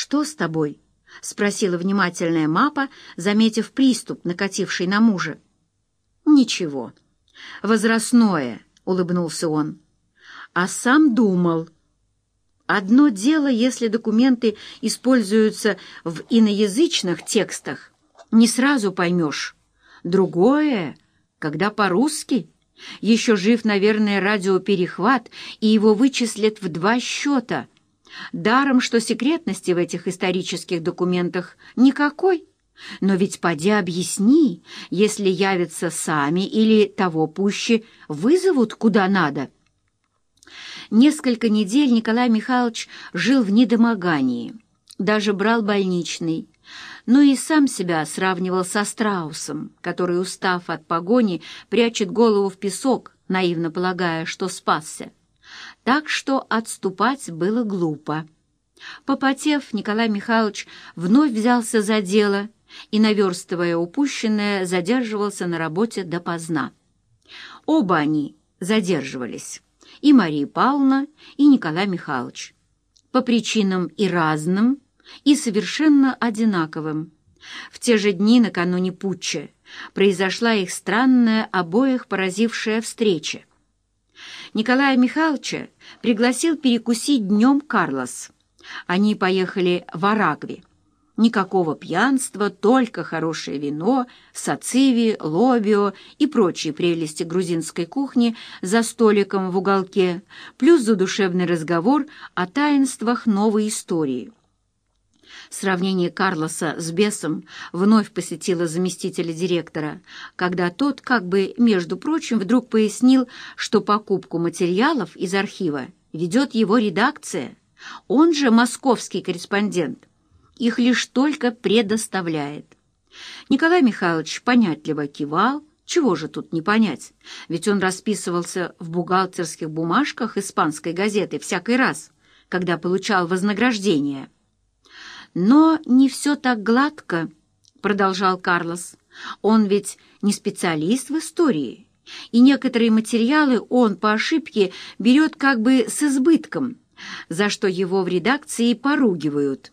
«Что с тобой?» — спросила внимательная мапа, заметив приступ, накативший на мужа. «Ничего. Возрастное», — улыбнулся он. А сам думал. Одно дело, если документы используются в иноязычных текстах, не сразу поймешь. Другое, когда по-русски. Еще жив, наверное, радиоперехват, и его вычислят в два счета — Даром, что секретности в этих исторических документах никакой. Но ведь поди объясни, если явятся сами или того пуще вызовут куда надо. Несколько недель Николай Михайлович жил в недомогании, даже брал больничный, но и сам себя сравнивал со страусом, который, устав от погони, прячет голову в песок, наивно полагая, что спасся так что отступать было глупо. Попотев, Николай Михайлович вновь взялся за дело и, наверстывая упущенное, задерживался на работе допоздна. Оба они задерживались, и Мария Павловна, и Николай Михайлович, по причинам и разным, и совершенно одинаковым. В те же дни накануне путча произошла их странная, обоих поразившая встреча. Николая Михайловича пригласил перекусить днем Карлос. Они поехали в Арагви. Никакого пьянства, только хорошее вино, сациви, лобио и прочие прелести грузинской кухни за столиком в уголке, плюс задушевный разговор о таинствах новой истории. Сравнение Карлоса с бесом вновь посетило заместителя директора, когда тот, как бы, между прочим, вдруг пояснил, что покупку материалов из архива ведет его редакция, он же московский корреспондент, их лишь только предоставляет. Николай Михайлович понятливо кивал, чего же тут не понять, ведь он расписывался в бухгалтерских бумажках испанской газеты всякий раз, когда получал вознаграждение. «Но не все так гладко», — продолжал Карлос. «Он ведь не специалист в истории, и некоторые материалы он по ошибке берет как бы с избытком, за что его в редакции поругивают.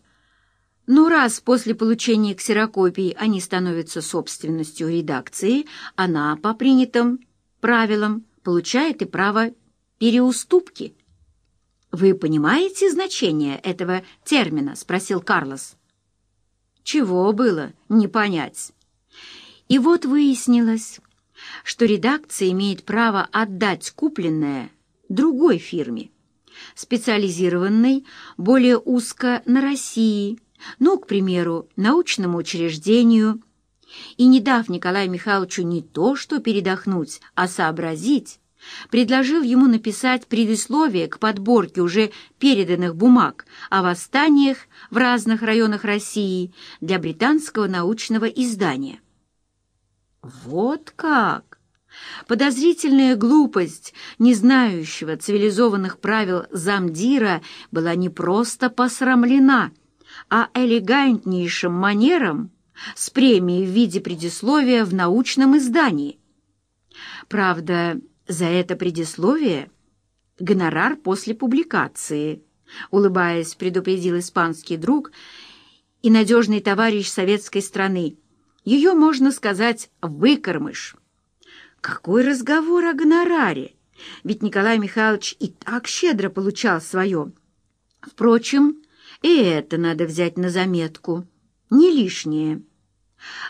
Но раз после получения ксерокопий они становятся собственностью редакции, она по принятым правилам получает и право переуступки». «Вы понимаете значение этого термина?» — спросил Карлос. «Чего было не понять?» И вот выяснилось, что редакция имеет право отдать купленное другой фирме, специализированной более узко на России, ну, к примеру, научному учреждению, и не дав Николаю Михайловичу не то что передохнуть, а сообразить, предложил ему написать предисловие к подборке уже переданных бумаг о восстаниях в разных районах России для британского научного издания. Вот как! Подозрительная глупость не знающего цивилизованных правил замдира была не просто посрамлена, а элегантнейшим манером с премией в виде предисловия в научном издании. Правда, за это предисловие гонорар после публикации, улыбаясь, предупредил испанский друг и надежный товарищ советской страны. Ее, можно сказать, выкормыш. Какой разговор о гонораре? Ведь Николай Михайлович и так щедро получал свое. Впрочем, и это надо взять на заметку. Не лишнее.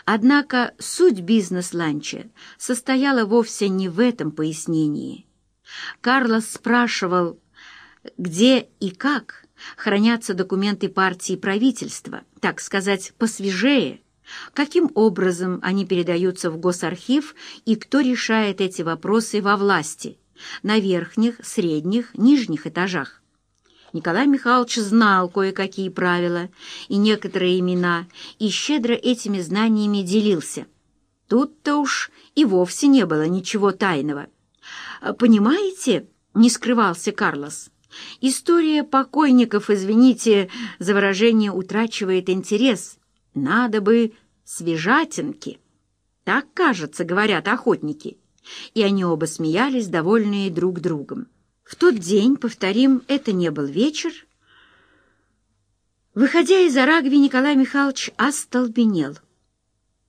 Однако суть бизнес-ланча состояла вовсе не в этом пояснении. Карлос спрашивал, где и как хранятся документы партии и правительства, так сказать, посвежее, каким образом они передаются в Госархив и кто решает эти вопросы во власти, на верхних, средних, нижних этажах. Николай Михайлович знал кое-какие правила и некоторые имена, и щедро этими знаниями делился. Тут-то уж и вовсе не было ничего тайного. «Понимаете?» — не скрывался Карлос. «История покойников, извините за выражение, утрачивает интерес. Надо бы свежатинки». Так, кажется, говорят охотники. И они оба смеялись, довольные друг другом. В тот день, повторим, это не был вечер, Выходя из Арагви, Николай Михайлович остолбенел.